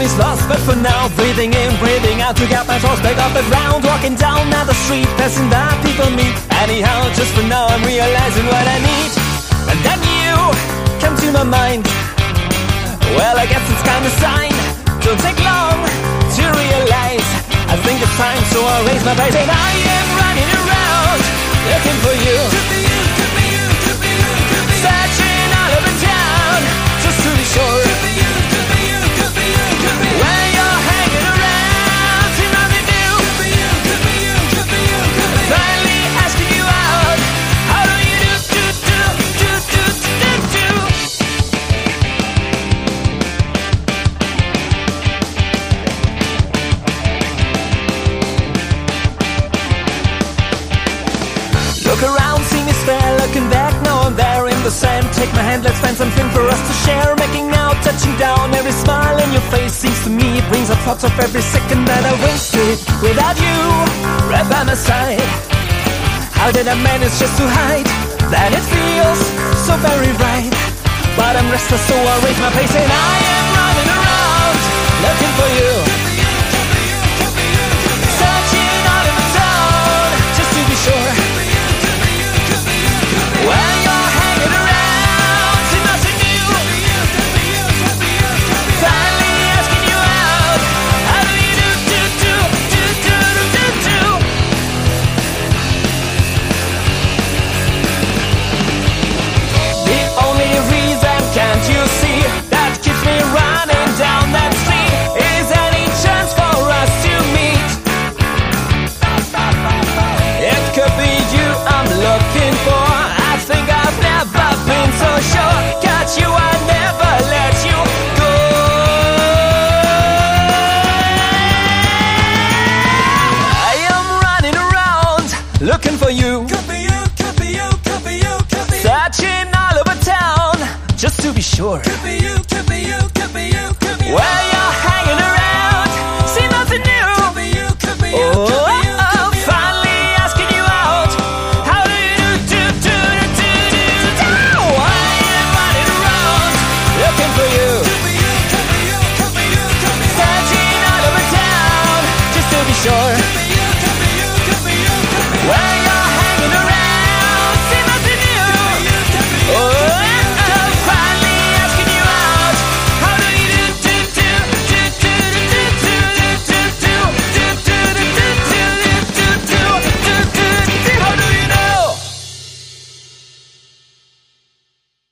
time is lost, but for now, breathing in, breathing out to get my thoughts back off the ground. Walking down at the street, passing by people meet. Anyhow, just for now, I'm realizing what I need. And then you come to my mind. Well, I guess it's kind of sign. Don't take long to realize. I think it's time, so I raise my voice and I am in the sand. Take my hand, let's find something for us to share. Making out, touching down, every smile in your face seems to me it brings up thoughts of every second that I wasted without you right by my side. How did I manage just to hide that it feels so very right? But I'm restless, so I raise my pace and I am for you. Searching all over town just to be sure.